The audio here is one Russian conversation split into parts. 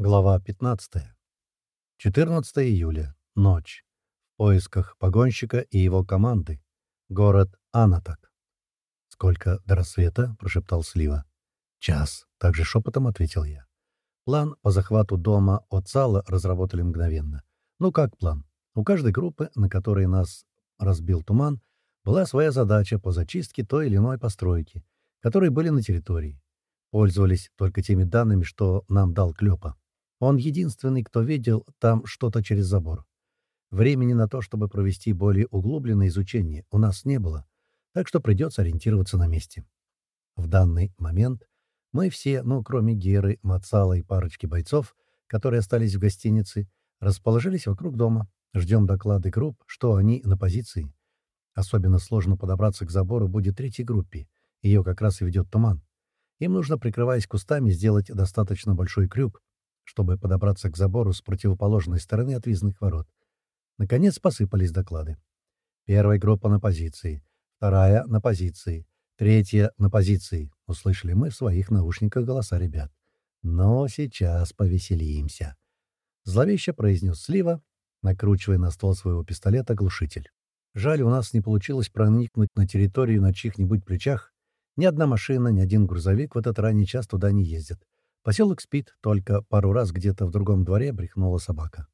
Глава 15. 14 июля. Ночь. В поисках погонщика и его команды. Город Анатак. «Сколько до рассвета?» — прошептал Слива. «Час», — также шепотом ответил я. План по захвату дома от Сала разработали мгновенно. Ну как план? У каждой группы, на которой нас разбил туман, была своя задача по зачистке той или иной постройки, которые были на территории. Пользовались только теми данными, что нам дал Клёпа. Он единственный, кто видел там что-то через забор. Времени на то, чтобы провести более углубленное изучение, у нас не было, так что придется ориентироваться на месте. В данный момент мы все, ну, кроме Геры, Мацала и парочки бойцов, которые остались в гостинице, расположились вокруг дома. Ждем доклады групп, что они на позиции. Особенно сложно подобраться к забору будет третьей группе. Ее как раз и ведет туман. Им нужно, прикрываясь кустами, сделать достаточно большой крюк, чтобы подобраться к забору с противоположной стороны от визных ворот. Наконец посыпались доклады. Первая группа на позиции, вторая — на позиции, третья — на позиции. Услышали мы в своих наушниках голоса ребят. Но сейчас повеселимся. Зловеще произнес Слива, накручивая на ствол своего пистолета глушитель. Жаль, у нас не получилось проникнуть на территорию на чьих-нибудь плечах. Ни одна машина, ни один грузовик в этот ранний час туда не ездят. Поселок спит, только пару раз где-то в другом дворе брехнула собака.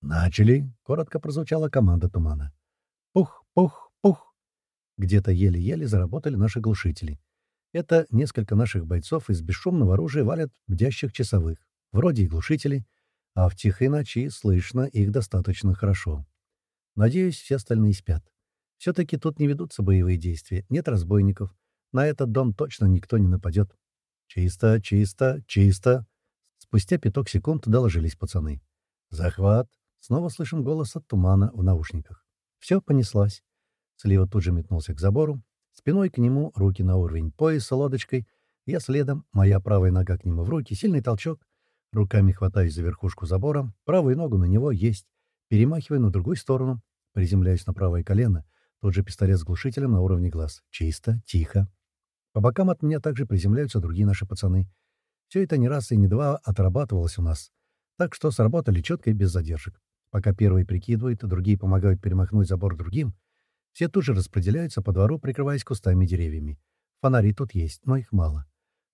«Начали!» — коротко прозвучала команда тумана. «Пух, пух, пух!» Где-то еле-еле заработали наши глушители. Это несколько наших бойцов из бесшумного оружия валят бдящих часовых. Вроде и глушители, а в тихой ночи слышно их достаточно хорошо. Надеюсь, все остальные спят. Все-таки тут не ведутся боевые действия, нет разбойников. На этот дом точно никто не нападет. «Чисто, чисто, чисто!» Спустя пяток секунд доложились пацаны. «Захват!» Снова слышим голос от тумана в наушниках. Все понеслась. Слива тут же метнулся к забору. Спиной к нему, руки на уровень пояса лодочкой. Я следом, моя правая нога к нему в руки, сильный толчок. Руками хватаюсь за верхушку забора, правую ногу на него есть. Перемахиваю на другую сторону, приземляюсь на правое колено. Тот же пистолет с глушителем на уровне глаз. Чисто, тихо. По бокам от меня также приземляются другие наши пацаны. Все это не раз и не два отрабатывалось у нас. Так что сработали четко и без задержек. Пока первые прикидывают, другие помогают перемахнуть забор другим, все тут же распределяются по двору, прикрываясь кустами и деревьями. Фонари тут есть, но их мало.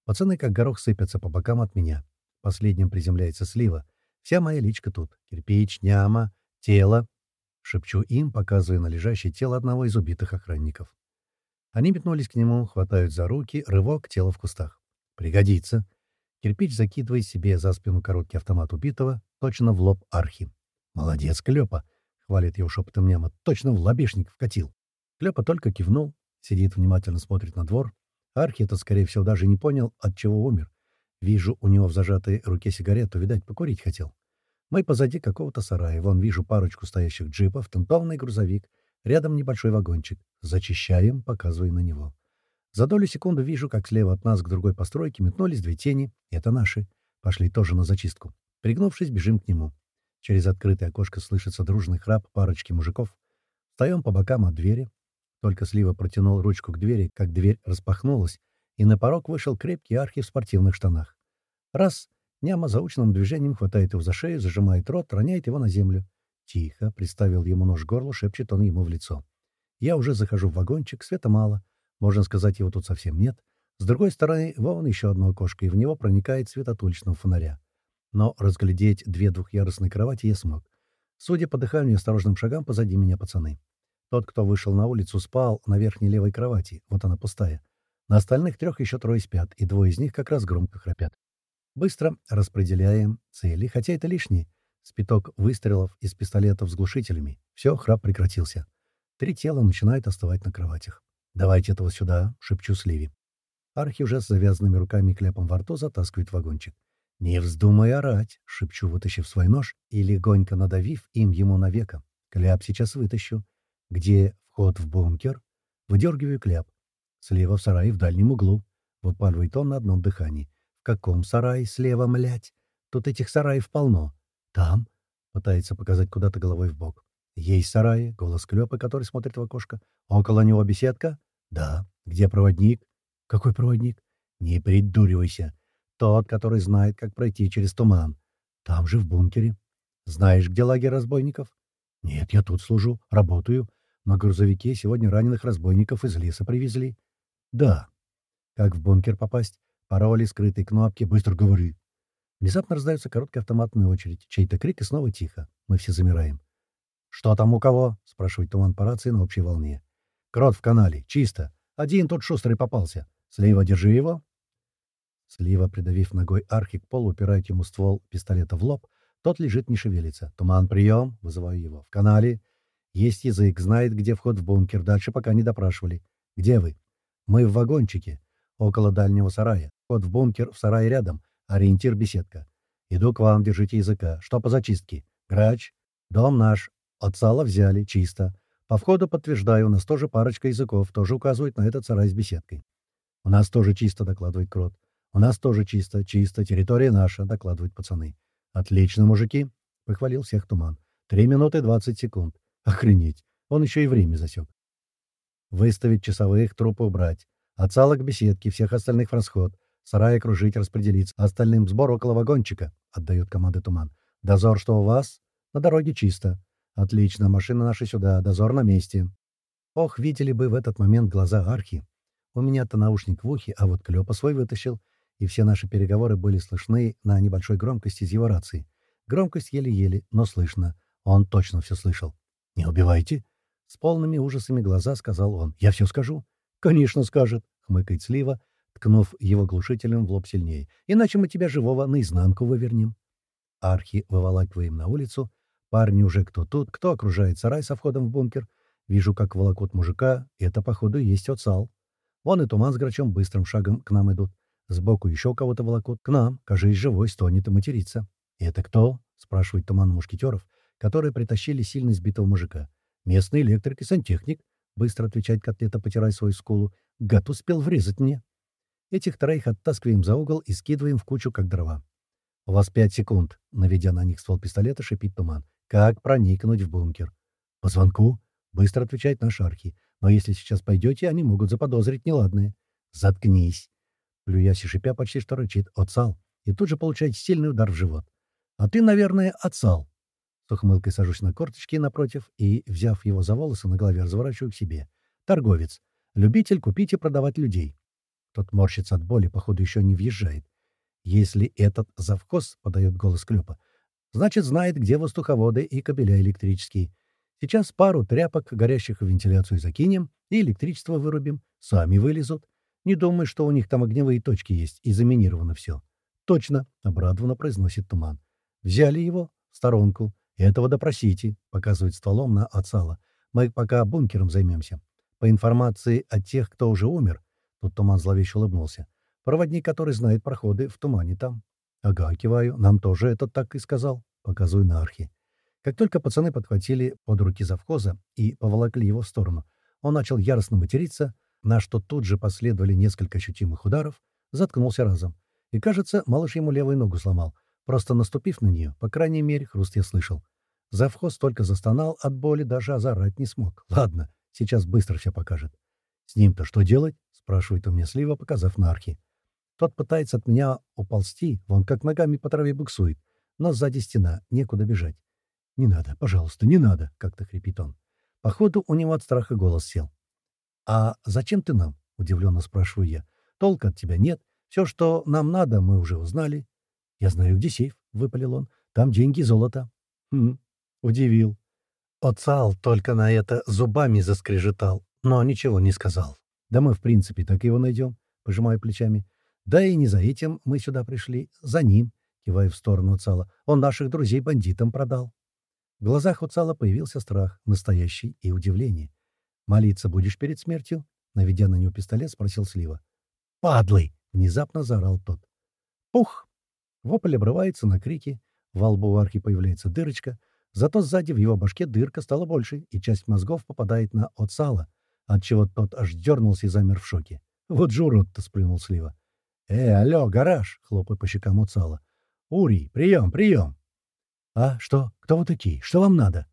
Пацаны как горох сыпятся по бокам от меня. Последним приземляется слива. Вся моя личка тут. Кирпич, няма, тело. Шепчу им, показывая на лежащее тело одного из убитых охранников. Они метнулись к нему, хватают за руки, рывок, тело в кустах. «Пригодится». Кирпич закидывает себе за спину короткий автомат убитого, точно в лоб архи. «Молодец, Клёпа!» — хвалит его шепотом нема. «Точно в лобешник вкатил». Клёпа только кивнул, сидит, внимательно смотрит на двор. Архи это, скорее всего, даже не понял, от чего умер. Вижу у него в зажатой руке сигарету, видать, покурить хотел. Мы позади какого-то сарая. Вон вижу парочку стоящих джипов, тентованный грузовик, Рядом небольшой вагончик. Зачищаем, показывая на него. За долю секунды вижу, как слева от нас к другой постройке метнулись две тени. Это наши. Пошли тоже на зачистку. Пригнувшись, бежим к нему. Через открытое окошко слышится дружный храп парочки мужиков. Встаем по бокам от двери. Только Слива протянул ручку к двери, как дверь распахнулась, и на порог вышел крепкий архи в спортивных штанах. Раз. Няма заученным движением хватает его за шею, зажимает рот, роняет его на землю. «Тихо», — приставил ему нож к горлу, шепчет он ему в лицо. «Я уже захожу в вагончик, света мало. Можно сказать, его тут совсем нет. С другой стороны, вон еще одно окошко, и в него проникает свет от уличного фонаря. Но разглядеть две двухъярусные кровати я смог. Судя по дыханию и осторожным шагам, позади меня пацаны. Тот, кто вышел на улицу, спал на верхней левой кровати, вот она пустая. На остальных трех еще трое спят, и двое из них как раз громко храпят. Быстро распределяем цели, хотя это лишнее. Спиток выстрелов из пистолетов с глушителями. Все, храп прекратился. Три тела начинают остывать на кроватях. «Давайте этого сюда», — шепчу Сливи. Архи уже с завязанными руками и кляпом во рту затаскивает вагончик. «Не вздумай орать», — шепчу, вытащив свой нож и легонько надавив им ему на веко. «Кляп сейчас вытащу. Где вход в бункер?» Выдергиваю кляп. Слева в сарае в дальнем углу. Выпаливает он на одном дыхании. «В каком сарае слева, млять? Тут этих сараев полно. «Там?» — пытается показать куда-то головой в бок. «Есть сараи», — голос Клёпа, который смотрит в окошко. «Около него беседка?» «Да». «Где проводник?» «Какой проводник?» «Не придуривайся. Тот, который знает, как пройти через туман. Там же, в бункере. Знаешь, где лагерь разбойников? Нет, я тут служу, работаю. На грузовике сегодня раненых разбойников из леса привезли. Да. Как в бункер попасть? Пароли, скрытые кнопки, быстро говори. Внезапно раздается короткая автоматная очередь. Чей-то крик и снова тихо. Мы все замираем. «Что там у кого?» — спрашивает туман по рации на общей волне. «Крот в канале. Чисто. Один тут шустрый попался. Слива, держи его». Слива, придавив ногой архи к полу, упирает ему ствол пистолета в лоб. Тот лежит, не шевелится. «Туман, прием!» — вызываю его. «В канале. Есть язык, знает, где вход в бункер. Дальше пока не допрашивали. Где вы?» «Мы в вагончике. Около дальнего сарая. Вход в бункер в сарае рядом. Ориентир — беседка. Иду к вам, держите языка. Что по зачистке? Грач. Дом наш. От сала взяли. Чисто. По входу подтверждаю, у нас тоже парочка языков. Тоже указывает на этот сарай с беседкой. У нас тоже чисто, докладывает Крот. У нас тоже чисто, чисто. Территория наша, докладывают пацаны. Отлично, мужики. Похвалил всех туман. Три минуты двадцать секунд. Охренеть. Он еще и время засек. Выставить часовых, трупы убрать. От сала к беседке, всех остальных в расход. Сарай окружить, распределиться. Остальным сбор около вагончика, — отдает команды Туман. Дозор, что у вас? На дороге чисто. Отлично, машина наша сюда, дозор на месте. Ох, видели бы в этот момент глаза Архи. У меня-то наушник в ухе, а вот Клёпа свой вытащил, и все наши переговоры были слышны на небольшой громкости из его рации. Громкость еле-еле, но слышно. Он точно все слышал. «Не убивайте!» С полными ужасами глаза сказал он. «Я все скажу». «Конечно скажет», — хмыкает Слива, ткнув его глушителем в лоб сильнее. «Иначе мы тебя живого наизнанку вывернем». Архи выволакиваем на улицу. Парни уже кто тут, кто окружает сарай со входом в бункер. Вижу, как волокут мужика. Это, походу, есть отсал. Вон и туман с грачом быстрым шагом к нам идут. Сбоку еще кого-то волокут. К нам, кажись, живой, стонет и матерится. «Это кто?» — спрашивает туман мушкетеров, которые притащили сильно сбитого мужика. «Местный электрик и сантехник», — быстро отвечает котлета, потирая свою скулу. «Гад успел врезать мне». Этих троих оттаскиваем за угол и скидываем в кучу, как дрова. «У вас пять секунд», — наведя на них ствол пистолета, шипит туман. «Как проникнуть в бункер?» «По звонку?» — быстро отвечает наш Архи. «Но если сейчас пойдете, они могут заподозрить неладное». «Заткнись!» Плюясь и шипя, почти что рычит. «Отцал!» И тут же получает сильный удар в живот. «А ты, наверное, отцал!» С ухмылкой сажусь на корточки напротив и, взяв его за волосы на голове, разворачиваю к себе. «Торговец. Любитель купить и продавать людей. Тот морщится от боли, походу, еще не въезжает. Если этот завхоз, — подает голос Клёпа, — значит, знает, где воздуховоды и кабеля электрические. Сейчас пару тряпок, горящих в вентиляцию, закинем и электричество вырубим. Сами вылезут. Не думай, что у них там огневые точки есть, и заминировано все. Точно, — обрадованно произносит Туман. Взяли его в сторонку. Этого допросите, — показывает стволом на отсала. Мы пока бункером займемся. По информации от тех, кто уже умер, Тут Туман зловеще улыбнулся. «Проводник, который знает проходы, в тумане там». «Ага, киваю. Нам тоже этот так и сказал». Показываю на архи. Как только пацаны подхватили под руки завхоза и поволокли его в сторону, он начал яростно материться, на что тут же последовали несколько ощутимых ударов, заткнулся разом. И, кажется, малыш ему левую ногу сломал, просто наступив на нее, по крайней мере, хруст я слышал. Завхоз только застонал от боли, даже озарать не смог. Ладно, сейчас быстро все покажет. С ним-то что делать? спрашивает у меня слива, показав на архи. Тот пытается от меня уползти, вон как ногами по траве буксует. Но сзади стена, некуда бежать. «Не надо, пожалуйста, не надо!» — как-то хрипит он. Походу, у него от страха голос сел. «А зачем ты нам?» — удивленно спрашиваю я. «Толка от тебя нет. Все, что нам надо, мы уже узнали». «Я знаю, где сейф», — выпалил он. «Там деньги и золото». «Хм, удивил». Оцал только на это зубами заскрежетал, но ничего не сказал. Да мы, в принципе, так его найдем, пожимаю плечами. Да и не за этим мы сюда пришли, за ним, кивая в сторону Уцала. Он наших друзей бандитам продал. В глазах Уцала появился страх, настоящий и удивление. «Молиться будешь перед смертью?» Наведя на него пистолет, спросил Слива. «Падлый!» — внезапно заорал тот. «Пух!» Вопль обрывается на крики, во лбу архи появляется дырочка, зато сзади в его башке дырка стала больше, и часть мозгов попадает на Оцала, отчего тот аж дернулся и замер в шоке. «Вот же урод-то!» — сплюнул Слива. «Э, алло, гараж!» — хлопая по щекам Уцала. «Урий, прием, прием!» «А, что? Кто вы такие? Что вам надо?»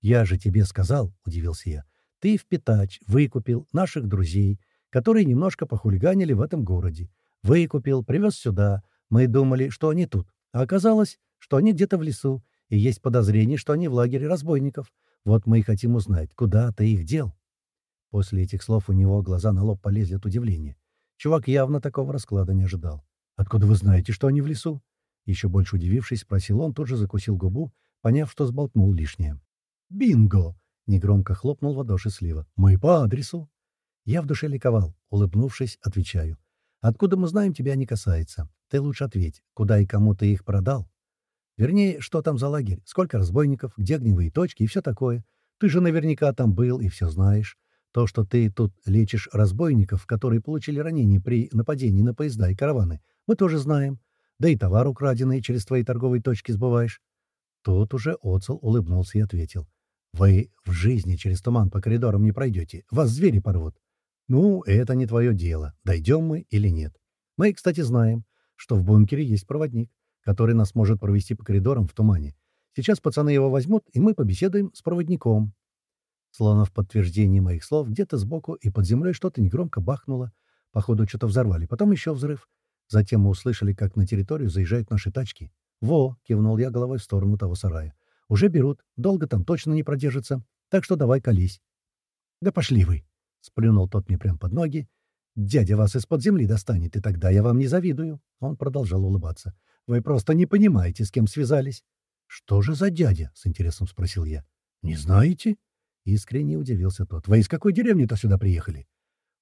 «Я же тебе сказал», — удивился я. «Ты в Питач выкупил наших друзей, которые немножко похулиганили в этом городе. Выкупил, привез сюда. Мы думали, что они тут. А оказалось, что они где-то в лесу, и есть подозрение, что они в лагере разбойников. Вот мы и хотим узнать, куда ты их дел». После этих слов у него глаза на лоб полезли от удивления. Чувак явно такого расклада не ожидал. «Откуда вы знаете, что они в лесу?» Еще больше удивившись, спросил он, тут же закусил губу, поняв, что сболтнул лишнее. «Бинго!» — негромко хлопнул в ладоши Слива. «Мы по адресу». Я в душе ликовал. Улыбнувшись, отвечаю. «Откуда мы знаем, тебя не касается. Ты лучше ответь, куда и кому ты их продал? Вернее, что там за лагерь, сколько разбойников, где огневые точки и все такое. Ты же наверняка там был и все знаешь. То, что ты тут лечишь разбойников, которые получили ранения при нападении на поезда и караваны, мы тоже знаем. Да и товар украденный через твои торговые точки сбываешь. Тут уже Оцел улыбнулся и ответил. «Вы в жизни через туман по коридорам не пройдете. Вас звери порвут. Ну, это не твое дело, дойдем мы или нет. Мы, кстати, знаем, что в бункере есть проводник, который нас может провести по коридорам в тумане. Сейчас пацаны его возьмут, и мы побеседуем с проводником. Словно в подтверждении моих слов, где-то сбоку и под землей что-то негромко бахнуло. Походу, что-то взорвали. Потом еще взрыв. Затем мы услышали, как на территорию заезжают наши тачки. «Во!» — кивнул я головой в сторону того сарая. «Уже берут. Долго там точно не продержится. Так что давай колись». «Да пошли вы!» — сплюнул тот мне прямо под ноги. «Дядя вас из-под земли достанет, и тогда я вам не завидую». Он продолжал улыбаться. «Вы просто не понимаете, с кем связались». «Что же за дядя?» — с интересом спросил я. «Не знаете?» Искренне удивился тот. «Вы из какой деревни-то сюда приехали?»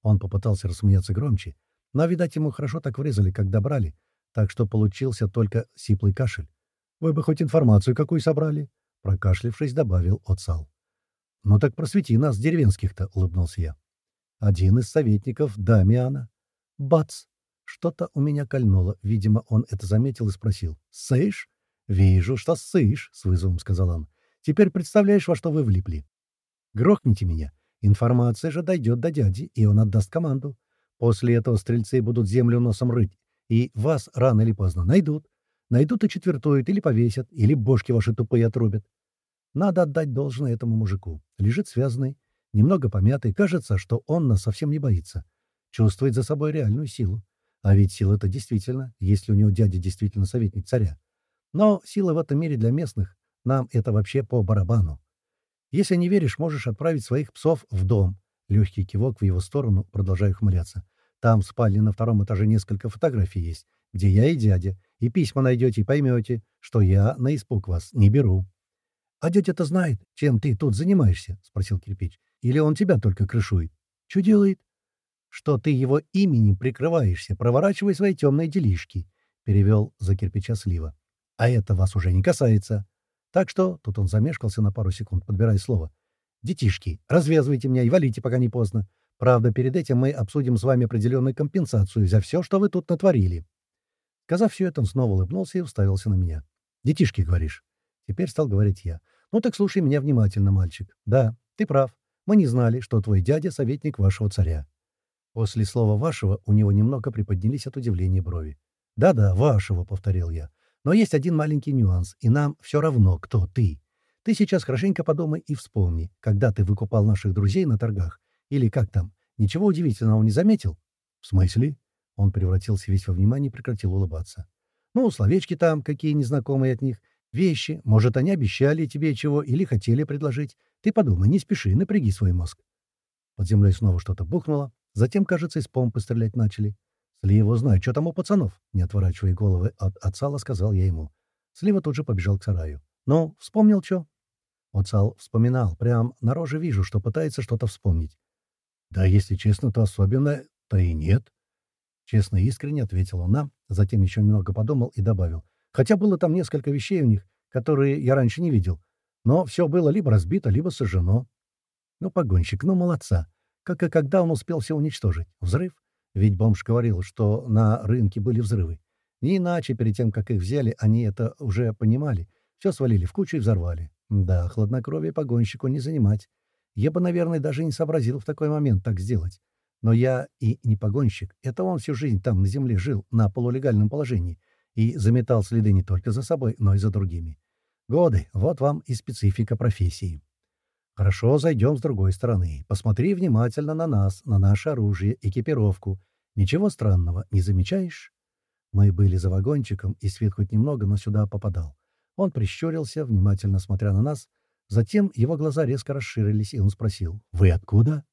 Он попытался рассмеяться громче, но, видать, ему хорошо так врезали, когда брали, так что получился только сиплый кашель. «Вы бы хоть информацию какую собрали?» Прокашлившись, добавил Оцал. «Ну так просвети нас, деревенских-то», — улыбнулся я. Один из советников Дамиана. Бац! Что-то у меня кольнуло. Видимо, он это заметил и спросил. «Сышь?» «Вижу, что сышь», — с вызовом сказал он. «Теперь представляешь, во что вы влипли. Грохните меня. Информация же дойдет до дяди, и он отдаст команду. После этого стрельцы будут землю носом рыть, и вас рано или поздно найдут. Найдут и четвертуют, или повесят, или бошки ваши тупые отрубят. Надо отдать должное этому мужику. Лежит связанный, немного помятый, кажется, что он нас совсем не боится. Чувствует за собой реальную силу. А ведь сила-то действительно, если у него дядя действительно советник царя. Но сила в этом мире для местных, нам это вообще по барабану. Если не веришь, можешь отправить своих псов в дом. Легкий кивок в его сторону, продолжаю хмыляться. Там в спальне на втором этаже несколько фотографий есть, где я и дядя, и письма найдете и поймете, что я на испуг вас не беру. — А дядя-то знает, чем ты тут занимаешься? — спросил кирпич. — Или он тебя только крышует? — Что делает? — Что ты его именем прикрываешься, проворачивай свои темные делишки, — перевел за кирпича слива. — А это вас уже не касается. Так что, тут он замешкался на пару секунд, подбирая слово. «Детишки, развязывайте меня и валите, пока не поздно. Правда, перед этим мы обсудим с вами определенную компенсацию за все, что вы тут натворили». Сказав все это, он снова улыбнулся и уставился на меня. «Детишки, говоришь?» Теперь стал говорить я. «Ну так слушай меня внимательно, мальчик. Да, ты прав. Мы не знали, что твой дядя — советник вашего царя». После слова «вашего» у него немного приподнялись от удивления брови. «Да-да, вашего», — повторил я. Но есть один маленький нюанс, и нам все равно, кто ты. Ты сейчас хорошенько подумай и вспомни, когда ты выкупал наших друзей на торгах. Или как там? Ничего удивительного не заметил? В смысле? Он превратился весь во внимание и прекратил улыбаться. Ну, словечки там, какие незнакомые от них. Вещи. Может, они обещали тебе чего или хотели предложить. Ты подумай, не спеши, напряги свой мозг. Под землей снова что-то бухнуло. Затем, кажется, из помпы стрелять начали. «Слива, знаю, что там у пацанов?» Не отворачивая головы от отцала, сказал я ему. Слива тут же побежал к сараю. «Ну, вспомнил что?» Отцал вспоминал. Прям на роже вижу, что пытается что-то вспомнить. «Да, если честно, то особенно-то и нет». Честно и искренне ответил он нам, затем еще немного подумал и добавил. «Хотя было там несколько вещей у них, которые я раньше не видел. Но все было либо разбито, либо сожжено». «Ну, погонщик, ну, молодца. Как и когда он успел все уничтожить? Взрыв? Ведь бомж говорил, что на рынке были взрывы. Не иначе, перед тем, как их взяли, они это уже понимали. Все свалили в кучу и взорвали. Да, хладнокровие погонщику не занимать. Я бы, наверное, даже не сообразил в такой момент так сделать. Но я и не погонщик. Это он всю жизнь там на земле жил, на полулегальном положении, и заметал следы не только за собой, но и за другими. Годы — вот вам и специфика профессии. Хорошо, зайдем с другой стороны. Посмотри внимательно на нас, на наше оружие, экипировку. Ничего странного не замечаешь? Мы были за вагончиком, и свет хоть немного, но сюда попадал. Он прищурился, внимательно смотря на нас. Затем его глаза резко расширились, и он спросил. «Вы откуда?»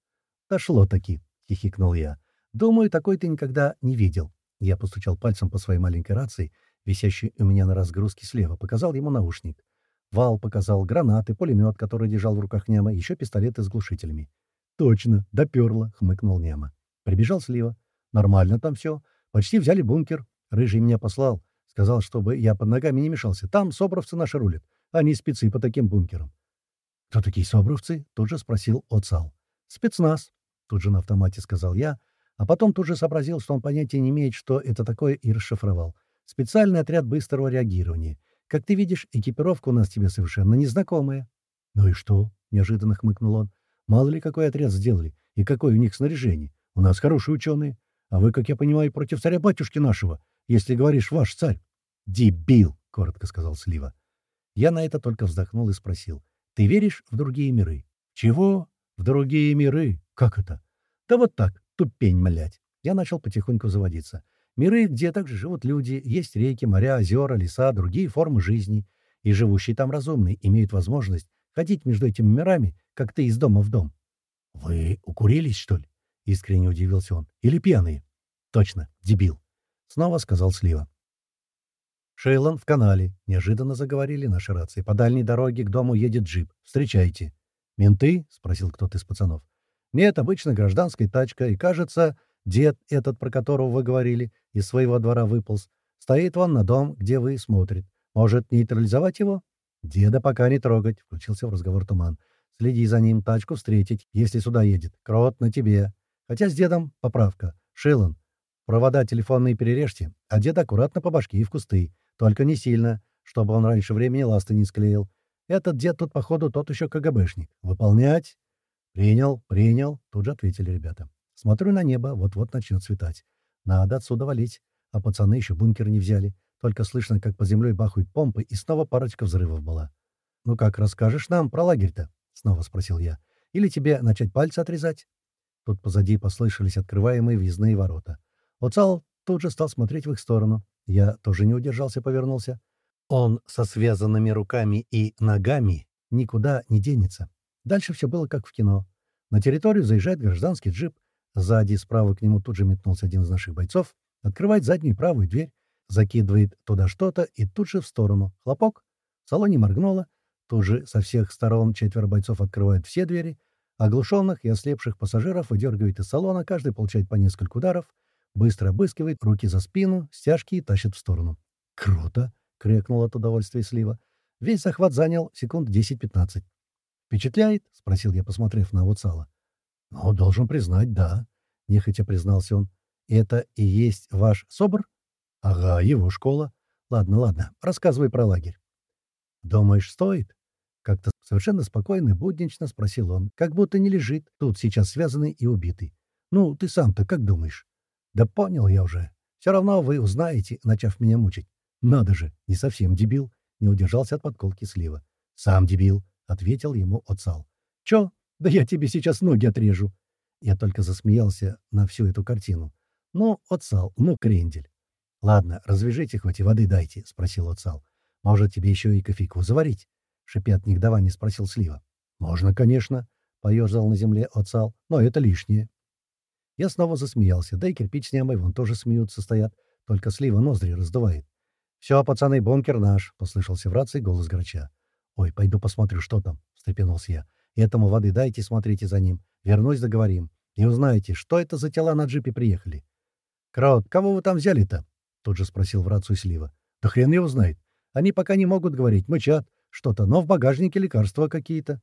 «Дошло-таки», — хихикнул я. «Думаю, такой ты никогда не видел». Я постучал пальцем по своей маленькой рации, висящей у меня на разгрузке слева, показал ему наушник. Вал показал гранаты, пулемет, который держал в руках Нема, еще пистолеты с глушителями. «Точно, доперло», — хмыкнул Нема. Прибежал слива. «Нормально там все. Почти взяли бункер. Рыжий меня послал. Сказал, чтобы я под ногами не мешался. Там собровцы наши рулят. Они спецы по таким бункерам». «Кто такие собровцы?» — тут же спросил Оцал. «Спецназ», — тут же на автомате сказал я, а потом тут же сообразил, что он понятия не имеет, что это такое, и расшифровал. «Специальный отряд быстрого реагирования. Как ты видишь, экипировка у нас тебе совершенно незнакомая». «Ну и что?» — неожиданно хмыкнул он. «Мало ли какой отряд сделали, и какое у них снаряжение. У нас хорошие ученые. А вы, как я понимаю, против царя-батюшки нашего, если говоришь «ваш царь». «Дебил!» — коротко сказал Слива. Я на это только вздохнул и спросил. «Ты веришь в другие миры?» «Чего? В другие миры? Как это?» «Да вот так, тупень, млять!» Я начал потихоньку заводиться. Миры, где также живут люди, есть реки, моря, озера, леса, другие формы жизни. И живущие там разумные имеют возможность ходить между этими мирами, как ты из дома в дом. «Вы укурились, что ли?» — искренне удивился он. «Или пьяные?» «Точно, дебил», — снова сказал Слива. «Шейлон в канале», — неожиданно заговорили наши рации. «По дальней дороге к дому едет джип. Встречайте». «Менты?» — спросил кто-то из пацанов. «Нет, обычно гражданская тачка, и, кажется, дед этот, про которого вы говорили, из своего двора выполз. Стоит вон на дом, где вы, смотрит. Может, нейтрализовать его?» «Деда пока не трогать», — включился в разговор Туман. «Следи за ним, тачку встретить, если сюда едет. Крот на тебе. Хотя с дедом поправка. Шейлон, провода телефонные перережьте, а деда аккуратно по башке и в кусты. Только не сильно, чтобы он раньше времени ласты не склеил. Этот дед тут, походу, тот еще КГБшник. Выполнять? Принял, принял, тут же ответили ребята. Смотрю на небо, вот-вот начнет светать. Надо отсюда валить. А пацаны еще бункер не взяли. Только слышно, как по земле бахают помпы, и снова парочка взрывов была. «Ну как, расскажешь нам про лагерь-то?» — снова спросил я. «Или тебе начать пальцы отрезать?» Тут позади послышались открываемые въездные ворота. Оцал тут же стал смотреть в их сторону. Я тоже не удержался, повернулся. Он со связанными руками и ногами никуда не денется. Дальше все было как в кино. На территорию заезжает гражданский джип. Сзади справа к нему тут же метнулся один из наших бойцов, открывает заднюю и правую дверь, закидывает туда что-то и тут же в сторону. Хлопок. В салоне моргнуло. Тут же со всех сторон четверо бойцов открывают все двери. Оглушенных и ослепших пассажиров выдергивает из салона, каждый получает по несколько ударов — Быстро обыскивает, руки за спину, стяжки и тащит в сторону. «Круто!» — крикнул от удовольствия Слива. Весь захват занял секунд 10-15. «Впечатляет?» — спросил я, посмотрев на Уцала. «Ну, должен признать, да», — нехотя признался он. «Это и есть ваш СОБР?» «Ага, его школа. Ладно, ладно, рассказывай про лагерь». «Думаешь, стоит?» Как-то совершенно спокойно и буднично спросил он, как будто не лежит, тут сейчас связанный и убитый. «Ну, ты сам-то как думаешь?» «Да понял я уже. Все равно вы узнаете, начав меня мучить. Надо же, не совсем дебил», — не удержался от подколки слива. «Сам дебил», — ответил ему Оцал. «Чё? Да я тебе сейчас ноги отрежу». Я только засмеялся на всю эту картину. «Ну, Оцал, ну, крендель». «Ладно, развяжите хоть и воды дайте», — спросил Оцал. «Может, тебе еще и кофейку заварить?» — шипя от негодования спросил Слива. «Можно, конечно», — поёрзал на земле Оцал, — «но это лишнее». Я снова засмеялся, да и кирпич с Немой вон тоже смеются стоят, только слива ноздри раздувает. «Все, пацаны, бункер наш», — послышался в рации голос грача. «Ой, пойду посмотрю, что там», — встрепенулся я. «Этому воды дайте, смотрите за ним. Вернусь, договорим. И узнаете, что это за тела на джипе приехали». «Крот, кого вы там взяли-то?» — тут же спросил в рацию слива. «Да хрен его знает. Они пока не могут говорить, мычат. Что-то, но в багажнике лекарства какие-то».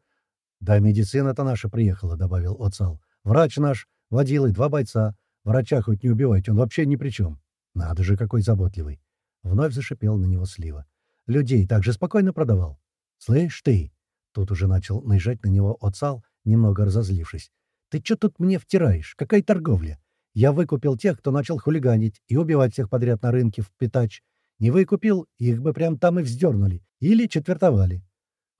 «Да медицина-то наша приехала», — добавил Оцал. «Врач наш Водилы, два бойца. Врача хоть не убивайте, он вообще ни при чем. Надо же, какой заботливый. Вновь зашипел на него слива. Людей так же спокойно продавал. «Слышь ты!» Тут уже начал наезжать на него отцал, немного разозлившись. «Ты что тут мне втираешь? Какая торговля? Я выкупил тех, кто начал хулиганить и убивать всех подряд на рынке в Питач. Не выкупил, их бы прям там и вздернули. Или четвертовали.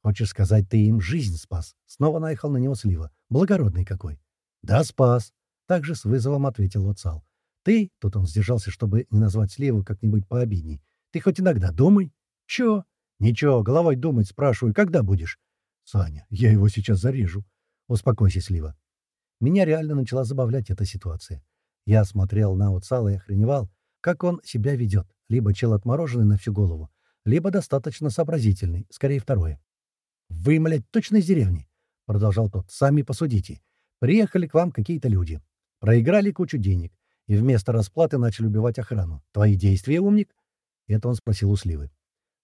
Хочешь сказать, ты им жизнь спас?» Снова наехал на него слива. «Благородный какой!» «Да, спас. Также с вызовом ответил Уцал. «Ты...» — тут он сдержался, чтобы не назвать Сливу как-нибудь пообидней. «Ты хоть иногда думай». «Чё?» — «Ничего, головой думать спрашиваю, когда будешь?» «Саня, я его сейчас зарежу». «Успокойся, Слива». Меня реально начала забавлять эта ситуация. Я смотрел на Уцала и охреневал, как он себя ведет. Либо чел отмороженный на всю голову, либо достаточно сообразительный, скорее второе. «Вы, млядь, точно из деревни?» — продолжал тот. «Сами посудите. Приехали к вам какие-то люди. Проиграли кучу денег. И вместо расплаты начали убивать охрану. Твои действия, умник?» Это он спросил у Сливы.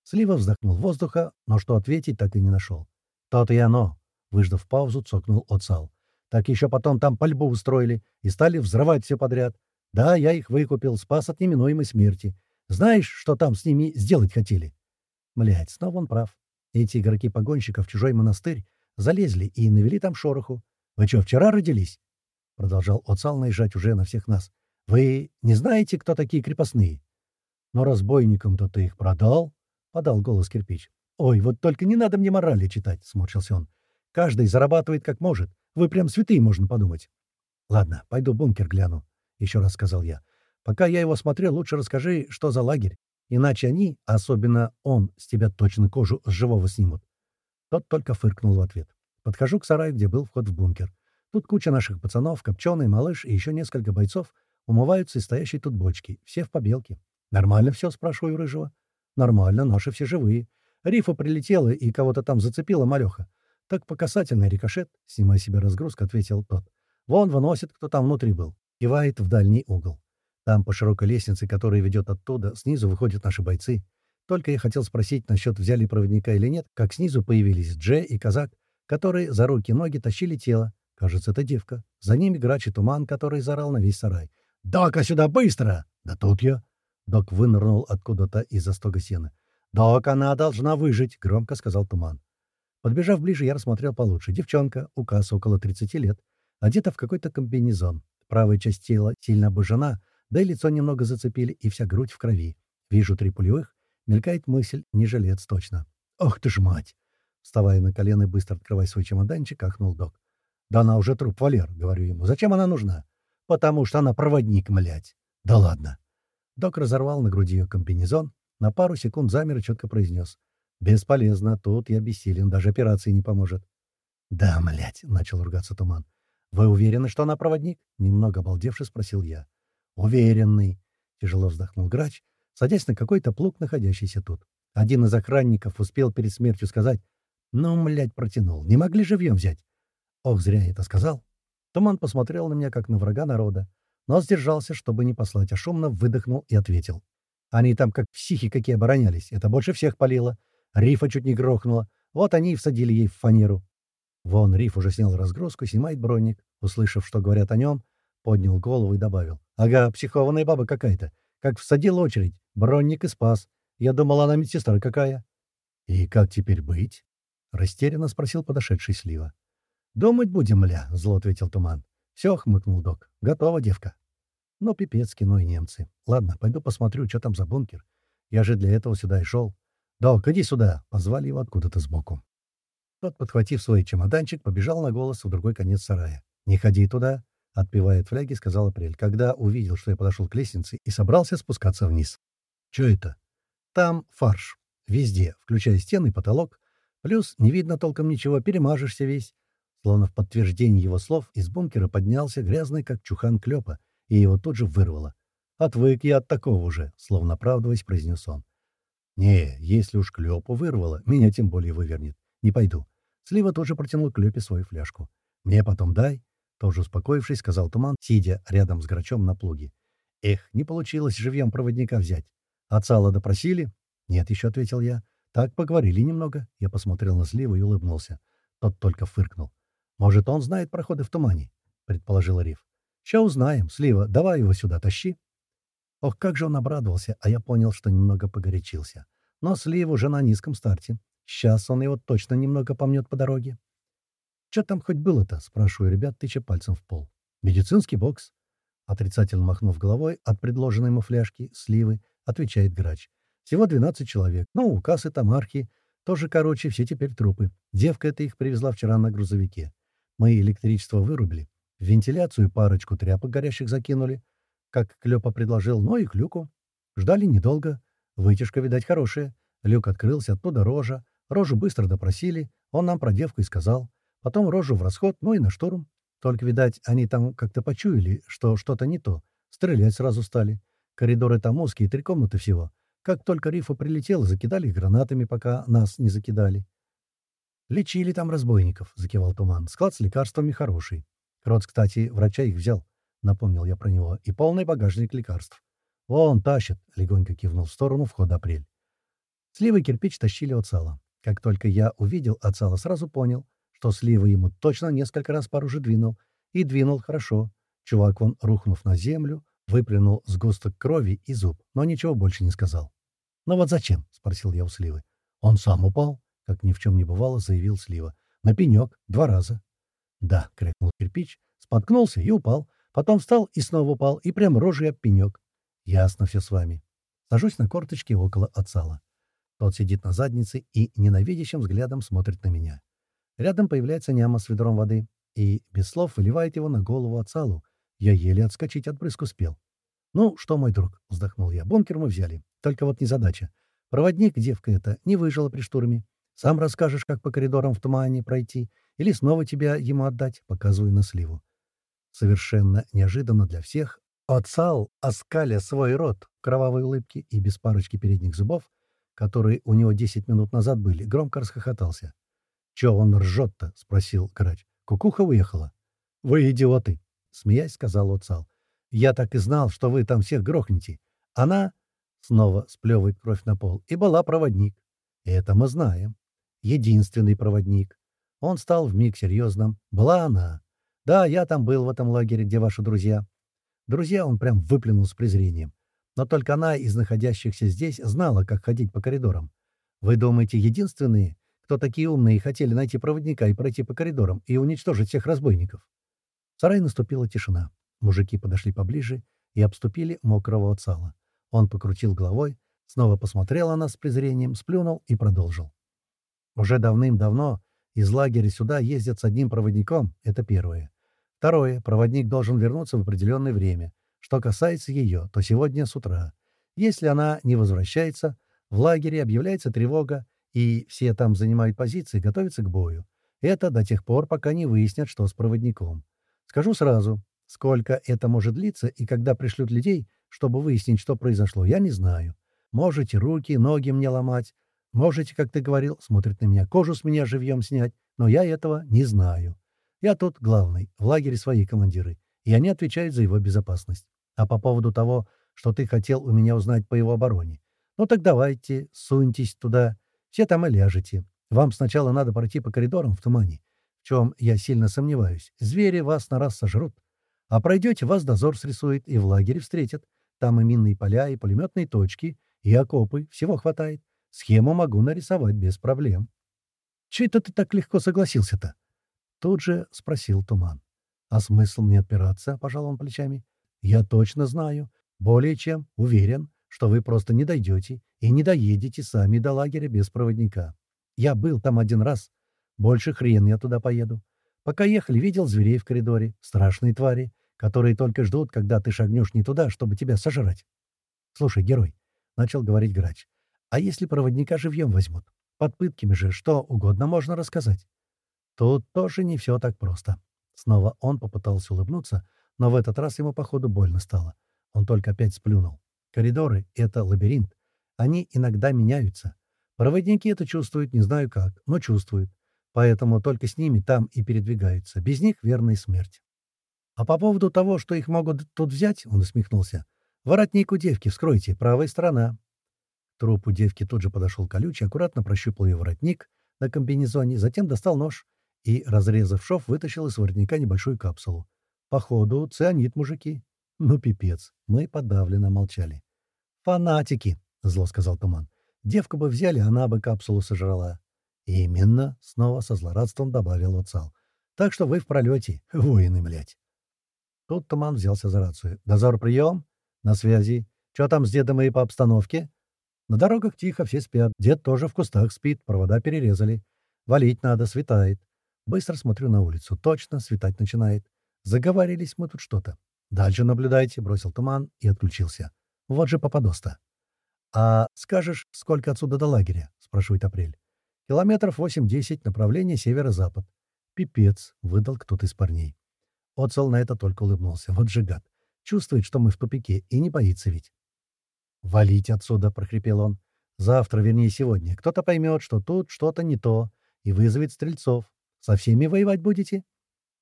Слива вздохнул воздуха, но что ответить, так и не нашел. «То-то и оно!» — выждав паузу, цокнул Оцал. «Так еще потом там пальбу устроили и стали взрывать все подряд. Да, я их выкупил, спас от неминуемой смерти. Знаешь, что там с ними сделать хотели?» Блядь, снова он прав. Эти игроки погонщиков в чужой монастырь залезли и навели там шороху. «Вы что, вчера родились?» Продолжал Оцал наезжать уже на всех нас. «Вы не знаете, кто такие крепостные?» «Но разбойникам-то ты их продал?» — подал голос кирпич. «Ой, вот только не надо мне морали читать», — сморщился он. «Каждый зарабатывает как может. Вы прям святые, можно подумать». «Ладно, пойду бункер гляну», — еще раз сказал я. «Пока я его смотрел, лучше расскажи, что за лагерь. Иначе они, особенно он, с тебя точно кожу с живого снимут». Тот только фыркнул в ответ. Подхожу к сараю, где был вход в бункер. Тут куча наших пацанов, Копченый, Малыш и еще несколько бойцов умываются из стоящей тут бочки. Все в побелке. «Нормально все?» — спрашиваю Рыжего. «Нормально, наши все живые. Рифа прилетела и кого-то там зацепила малеха. Так по касательной рикошет, снимая себе разгрузку, ответил тот. Вон выносит, кто там внутри был. Кивает в дальний угол. Там по широкой лестнице, которая ведет оттуда, снизу выходят наши бойцы. Только я хотел спросить насчет взяли проводника или нет, как снизу появились Дже и Казак, которые за руки и ноги тащили тело. Кажется, это девка. За ними грач и туман, который заорал на весь сарай. «Дока, сюда быстро!» «Да тут я!» Док вынырнул откуда-то из-за стога сена. «Док, она должна выжить!» — громко сказал Туман. Подбежав ближе, я рассмотрел получше. Девчонка, указ около 30 лет, одета в какой-то комбинезон. Правая часть тела сильно обожжена, да и лицо немного зацепили, и вся грудь в крови. Вижу три пулевых. Мелькает мысль, не жилец точно. «Ох ты ж мать!» Вставая на колено и быстро открывая свой чемоданчик, ахнул док. «Да она уже труп, Валер», — говорю ему. «Зачем она нужна?» «Потому что она проводник, млять». «Да ладно». Док разорвал на груди ее комбинезон, на пару секунд замер и четко произнес. «Бесполезно, тут я бессилен, даже операции не поможет». «Да, млять», — начал ругаться Туман. «Вы уверены, что она проводник?» — немного обалдевши спросил я. «Уверенный», — тяжело вздохнул грач, садясь на какой-то плуг, находящийся тут. Один из охранников успел перед смертью сказать, «Ну, млять, протянул, не могли живьем взять». Ох, зря я это сказал. Туман посмотрел на меня, как на врага народа но сдержался, чтобы не послать, а шумно выдохнул и ответил. Они там как психи какие оборонялись. Это больше всех палило. Рифа чуть не грохнула. Вот они и всадили ей в фанеру. Вон Риф уже снял разгрузку, снимает броник. Услышав, что говорят о нем, поднял голову и добавил. «Ага, психованная баба какая-то. Как всадил очередь. Бронник и спас. Я думал, она медсестра какая». «И как теперь быть?» — растерянно спросил подошедший Слива. «Думать будем, мля», — зло ответил Туман. «Все», — хмыкнул док. «Готова, девка». Но пипец кино и немцы. Ладно, пойду посмотрю, что там за бункер. Я же для этого сюда и шел. «Док, иди сюда!» — позвали его откуда-то сбоку. Тот, подхватив свой чемоданчик, побежал на голос в другой конец сарая. «Не ходи туда!» — отпивая от фляги, сказал Апрель, когда увидел, что я подошел к лестнице и собрался спускаться вниз. «Чё это?» «Там фарш. Везде, включая стены и потолок. Плюс не видно толком ничего, перемажешься весь». Словно в подтверждение его слов, из бункера поднялся грязный, как чухан клёпа, и его тут же вырвало. «Отвык я от такого уже», — словно оправдываясь, произнес он. «Не, если уж Клёпу вырвало, меня тем более вывернет. Не пойду». Слива тоже протянул Клёпе свою фляжку. «Мне потом дай», — тоже успокоившись, сказал Туман, сидя рядом с Грачом на плуге. «Эх, не получилось живьем проводника взять. Отцала допросили?» «Нет еще», — ответил я. «Так поговорили немного». Я посмотрел на Сливу и улыбнулся. Тот только фыркнул. «Может, он знает проходы в тумане?» — предположил Риф. Ща узнаем. Слива, давай его сюда тащи. Ох, как же он обрадовался, а я понял, что немного погорячился. Но Слива уже на низком старте. Сейчас он его точно немного помнет по дороге. «Что там хоть было-то?» — спрашиваю ребят, тыча пальцем в пол. «Медицинский бокс». Отрицательно махнув головой от предложенной ему фляжки, сливы, отвечает грач. «Всего 12 человек. Ну, указ и тамархи. Тоже, короче, все теперь трупы. Девка эта их привезла вчера на грузовике. Мы электричество вырубили. В вентиляцию парочку тряпок горящих закинули, как Клёпа предложил, но и клюку. Ждали недолго. Вытяжка, видать, хорошая. Люк открылся, оттуда рожа. Рожу быстро допросили, он нам про девку и сказал. Потом рожу в расход, ну и на штурм. Только, видать, они там как-то почуяли, что что-то не то. Стрелять сразу стали. Коридоры там узкие, три комнаты всего. Как только рифа прилетела, закидали их гранатами, пока нас не закидали. «Лечили там разбойников», — закивал Туман. «Склад с лекарствами хороший. Кротс, кстати, врача их взял», — напомнил я про него. «И полный багажник лекарств». «Вон, тащит», — легонько кивнул в сторону входа апрель. Сливы кирпич тащили от сала. Как только я увидел от сала, сразу понял, что слива ему точно несколько раз пару же двинул. И двинул хорошо. Чувак, вон, рухнув на землю, выплюнул сгусток крови и зуб, но ничего больше не сказал. «Ну вот зачем?» — спросил я у Сливы. «Он сам упал», — как ни в чем не бывало, заявил Слива. «На пенек. Два раза». «Да», — крикнул кирпич, споткнулся и упал. Потом встал и снова упал, и прям рожей об пенек. «Ясно все с вами». Сажусь на корточки около отсала. Тот сидит на заднице и ненавидящим взглядом смотрит на меня. Рядом появляется няма с ведром воды и без слов выливает его на голову Ацалу. Я еле отскочить от брызг успел. «Ну что, мой друг», — вздохнул я, — «бункер мы взяли. Только вот незадача. Проводник, девка эта, не выжила при штурме. Сам расскажешь, как по коридорам в тумане пройти, или снова тебя ему отдать, показываю на сливу». Совершенно неожиданно для всех Ацал, оскаля свой рот кровавой улыбке и без парочки передних зубов, которые у него десять минут назад были, громко расхохотался. «Чё он ржет-то?» — спросил грач. «Кукуха уехала». «Вы идиоты!» — смеясь, сказал Уцал. «Я так и знал, что вы там всех грохнете. Она...» — снова сплевывает кровь на пол. «И была проводник. Это мы знаем. Единственный проводник. Он стал вмиг серьезным. Была она. Да, я там был в этом лагере, где ваши друзья. Друзья он прям выплюнул с презрением. Но только она из находящихся здесь знала, как ходить по коридорам. Вы думаете, единственные, кто такие умные хотели найти проводника и пройти по коридорам и уничтожить всех разбойников. В сарае наступила тишина. Мужики подошли поближе и обступили мокрого от сала. Он покрутил головой, снова посмотрел на нас с презрением, сплюнул и продолжил. Уже давным-давно из лагеря сюда ездят с одним проводником, это первое. Второе, проводник должен вернуться в определенное время. Что касается ее, то сегодня с утра. Если она не возвращается, в лагере объявляется тревога, и все там занимают позиции, готовятся к бою. Это до тех пор, пока не выяснят, что с проводником. Скажу сразу, сколько это может длиться и когда пришлют людей, чтобы выяснить, что произошло, я не знаю. Можете руки, ноги мне ломать. Можете, как ты говорил, смотрит на меня, кожу с меня живьем снять, но я этого не знаю. Я тут главный, в лагере свои командиры, и они отвечают за его безопасность. А по поводу того, что ты хотел у меня узнать по его обороне, ну так давайте, суньтесь туда, все там и ляжете. Вам сначала надо пройти по коридорам в тумане, в чем я сильно сомневаюсь. Звери вас на раз сожрут. А пройдете, вас дозор срисует и в лагере встретят. Там и минные поля, и пулеметные точки, и окопы. Всего хватает. Схему могу нарисовать без проблем. Че это ты так легко согласился-то? Тут же спросил Туман. А смысл мне отпираться, пожал он плечами. Я точно знаю, более чем уверен, что вы просто не дойдете и не доедете сами до лагеря без проводника. Я был там один раз. Больше хрен я туда поеду. Пока ехали, видел зверей в коридоре, страшные твари, которые только ждут, когда ты шагнешь не туда, чтобы тебя сожрать. Слушай, герой, — начал говорить грач, — а если проводника живьем возьмут? Под пытками же что угодно можно рассказать. Тут тоже не все так просто. Снова он попытался улыбнуться, но в этот раз ему, походу, больно стало. Он только опять сплюнул. Коридоры — это лабиринт. Они иногда меняются. Проводники это чувствуют, не знаю как, но чувствуют. Поэтому только с ними там и передвигаются. Без них — верная смерть. А по поводу того, что их могут тут взять, он усмехнулся. «Воротник у девки вскройте, правая сторона». Трупу девки тут же подошел колючий, аккуратно прощупал ее воротник на комбинезоне, затем достал нож и, разрезав шов, вытащил из воротника небольшую капсулу. Походу, цианид, мужики. Ну, пипец. Мы подавленно молчали. «Фанатики!» — зло сказал Туман. «Девку бы взяли, она бы капсулу сожрала». «Именно!» — снова со злорадством добавил Уцал. «Так что вы в пролете, воины, блядь!» Тут Туман взялся за рацию. «Дозор, прием! На связи. Что там с дедом и по обстановке?» «На дорогах тихо, все спят. Дед тоже в кустах спит, провода перерезали. Валить надо, светает. Быстро смотрю на улицу. Точно, светать начинает. Заговорились мы тут что-то. «Дальше наблюдайте», — бросил туман и отключился. «Вот же попадоста». «А скажешь, сколько отсюда до лагеря?» — спрашивает Апрель. «Километров восемь-десять, направление северо-запад». «Пипец», — выдал кто-то из парней. Оцел на это только улыбнулся. Вот же гад. Чувствует, что мы в тупике, и не боится ведь. «Валите отсюда!» — прохрипел он. «Завтра, вернее, сегодня. Кто-то поймет, что тут что-то не то, и вызовет стрельцов. Со всеми воевать будете?»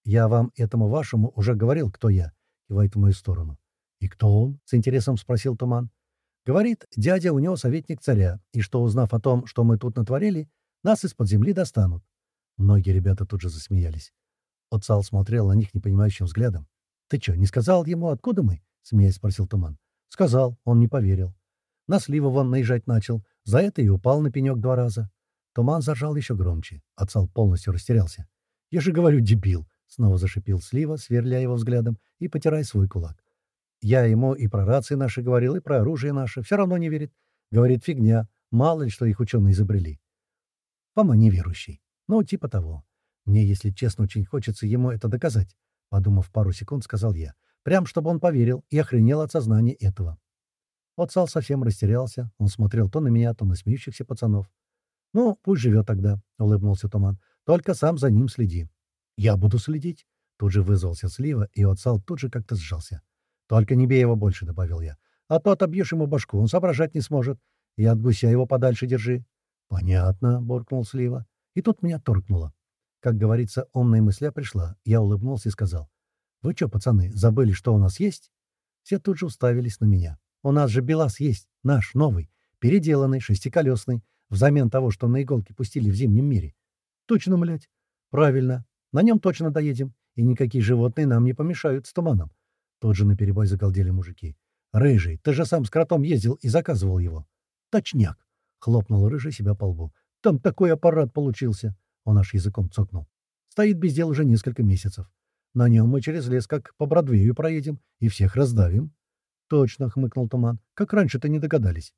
«Я вам, этому вашему, уже говорил, кто я», — кивает в мою сторону. «И кто он?» — с интересом спросил Туман. «Говорит, дядя у него советник царя, и что, узнав о том, что мы тут натворили, нас из-под земли достанут». Многие ребята тут же засмеялись. Оцал смотрел на них непонимающим взглядом. «Ты что, не сказал ему, откуда мы?» — смеясь спросил Туман. «Сказал, он не поверил. На сливу вон наезжать начал, за это и упал на пенек два раза». Туман заржал еще громче. Отцал полностью растерялся. «Я же говорю, дебил!» — снова зашипел Слива, сверляя его взглядом и потирая свой кулак. «Я ему и про рации наши говорил, и про оружие наше. Все равно не верит. Говорит, фигня. Мало ли, что их ученые изобрели». Фома неверующий. Ну, типа того. Мне, если честно, очень хочется ему это доказать. Подумав пару секунд, сказал я. Прям, чтобы он поверил и охренел от сознания этого. Отцал совсем растерялся. Он смотрел то на меня, то на смеющихся пацанов. «Ну, пусть живет тогда», — улыбнулся Туман. «Только сам за ним следи». «Я буду следить». Тут же вызвался Слива, и Отцал тут же как-то сжался. «Только не бей его больше», — добавил я. «А то отобьешь ему башку, он соображать не сможет. И от гуся его подальше держи». «Понятно», — буркнул Слива. И тут меня торкнуло. Как говорится, умная мысля пришла. Я улыбнулся и сказал. «Вы что, пацаны, забыли, что у нас есть?» Все тут же уставились на меня. «У нас же БелАЗ есть, наш, новый, переделанный, шестиколесный, взамен того, что на иголки пустили в зимнем мире». «Точно, млядь?» «Правильно. На нем точно доедем, и никакие животные нам не помешают с туманом». Тот же наперебой загалдели мужики. «Рыжий, ты же сам с кротом ездил и заказывал его». «Точняк!» — хлопнул Рыжий себя по лбу. «Там такой аппарат получился!» Он аж языком цокнул. «Стоит без дела уже несколько месяцев. На нем мы через лес как по Бродвею проедем и всех раздавим». «Точно», — хмыкнул Туман. «Как раньше-то не догадались».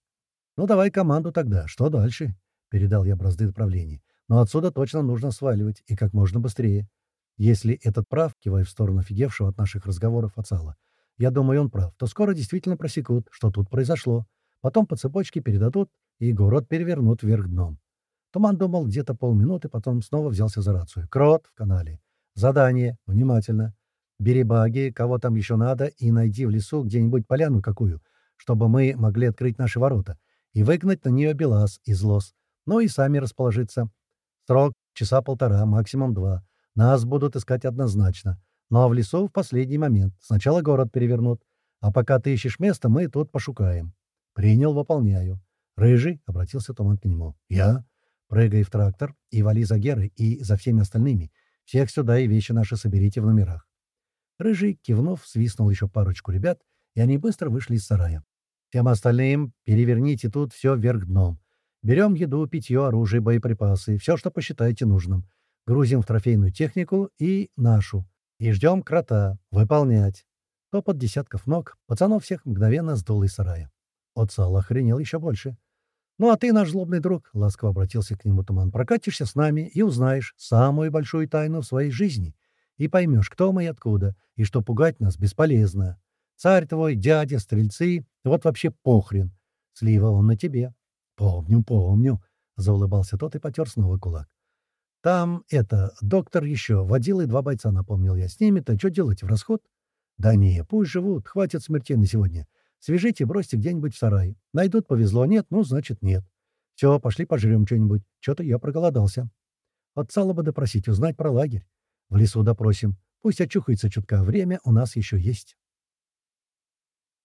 «Ну, давай команду тогда. Что дальше?» — передал я бразды управления. «Но отсюда точно нужно сваливать, и как можно быстрее. Если этот прав, кивая в сторону офигевшего от наших разговоров Ацала, я думаю, он прав, то скоро действительно просекут, что тут произошло. Потом по цепочке передадут, и город перевернут вверх дном. Туман думал где-то полминуты, потом снова взялся за рацию. «Крот в канале. Задание. Внимательно. Бери баги, кого там еще надо, и найди в лесу где-нибудь поляну какую, чтобы мы могли открыть наши ворота и выгнать на нее Белаз из лос. Ну и сами расположиться. Срок — часа полтора, максимум два. Нас будут искать однозначно. Но в лесу в последний момент. Сначала город перевернут. А пока ты ищешь место, мы тут пошукаем. Принял, выполняю. Рыжий, — обратился Туман к нему. Я? Прыгай в трактор и вали за Герой и за всеми остальными. Всех сюда и вещи наши соберите в номерах». Рыжий, кивнув, свистнул еще парочку ребят, и они быстро вышли из сарая. «Всем остальным переверните тут все вверх дном. Берем еду, питье, оружие, боеприпасы, все, что посчитаете нужным. Грузим в трофейную технику и нашу. И ждем крота. Выполнять». Топот десятков ног, пацанов всех мгновенно сдул из сарая. От сала охренел еще больше. «Ну а ты, наш злобный друг», — ласково обратился к нему Туман, — «прокатишься с нами и узнаешь самую большую тайну в своей жизни, и поймешь, кто мы и откуда, и что пугать нас бесполезно. Царь твой, дядя, стрельцы — вот вообще похрен. Слива он на тебе». «Помню, помню», — заулыбался тот и потер снова кулак. «Там, это, доктор еще, водил и два бойца, напомнил я. С ними-то что делать, в расход?» «Да не, пусть живут, хватит смертей на сегодня. Свяжите, бросьте где-нибудь в сарай. Найдут, повезло, нет, ну, значит, нет. Все, пошли пожрем что-нибудь. Что-то я проголодался. Отца бы допросить, узнать про лагерь. В лесу допросим. Пусть очухается чутка. Время у нас еще есть.